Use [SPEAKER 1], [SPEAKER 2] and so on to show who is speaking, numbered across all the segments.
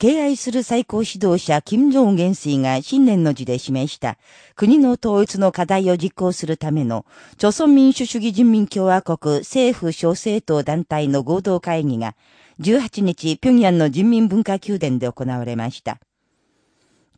[SPEAKER 1] 敬愛する最高指導者、金正恩元帥が新年の字で示した国の統一の課題を実行するための、朝鮮民主主義人民共和国政府小政党団体の合同会議が、18日、平壌の人民文化宮殿で行われました。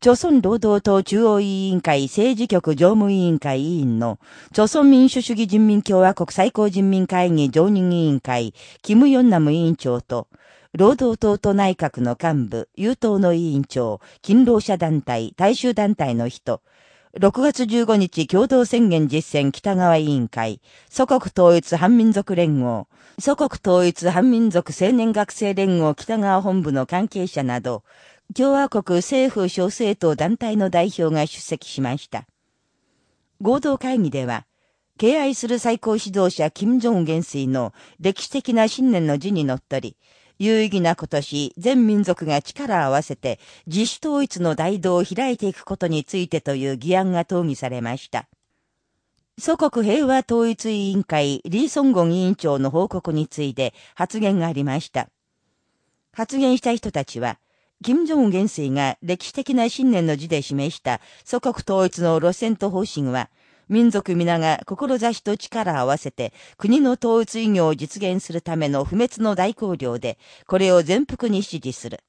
[SPEAKER 1] 朝鮮労働党中央委員会政治局常務委員会委員の、朝鮮民主主義人民共和国最高人民会議常任委員会、キム・ヨンナム委員長と、労働党と内閣の幹部、優党の委員長、勤労者団体、大衆団体の人、6月15日共同宣言実践北川委員会、祖国統一反民族連合、祖国統一反民族青年学生連合北川本部の関係者など、共和国政府小政党団体の代表が出席しました。合同会議では、敬愛する最高指導者金正恩元帥の歴史的な信念の字にのっとり、有意義な今年、全民族が力を合わせて自主統一の大道を開いていくことについてという議案が討議されました。祖国平和統一委員会リー・ソンゴン委員長の報告について発言がありました。発言した人たちは、金正恩元帥が歴史的な信念の字で示した祖国統一の路線と方針は、民族皆が志と力を合わせて国の統一異業を実現するための不滅の大綱領で、これを全幅に支持する。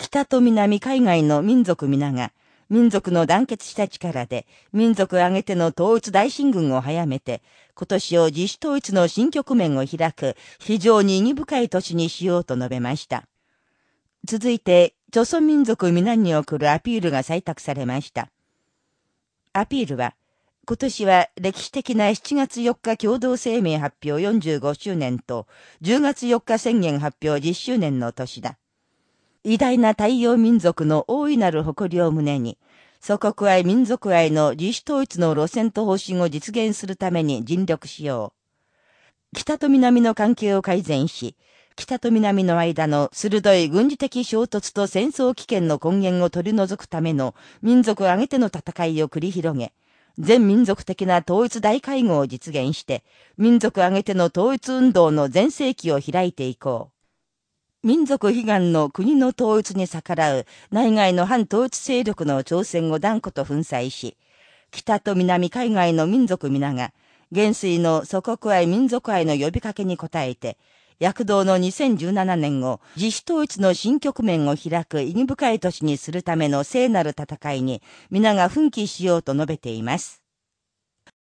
[SPEAKER 1] 北と南海外の民族皆が、民族の団結した力で、民族挙げての統一大進軍を早めて、今年を自主統一の新局面を開く、非常に意義深い年にしようと述べました。続いて、朝鮮民族皆に送るアピールが採択されました。アピールは、今年は歴史的な7月4日共同声明発表45周年と10月4日宣言発表10周年の年だ。偉大な太陽民族の大いなる誇りを胸に、祖国愛民族愛の自主統一の路線と方針を実現するために尽力しよう。北と南の関係を改善し、北と南の間の鋭い軍事的衝突と戦争危険の根源を取り除くための民族挙げての戦いを繰り広げ、全民族的な統一大会合を実現して、民族挙げての統一運動の全盛期を開いていこう。民族悲願の国の統一に逆らう内外の反統一勢力の挑戦を断固と粉砕し、北と南海外の民族皆が、元帥の祖国愛民族愛の呼びかけに応えて、躍動の2017年を自主統一の新局面を開く意義深い年にするための聖なる戦いに皆が奮起しようと述べています。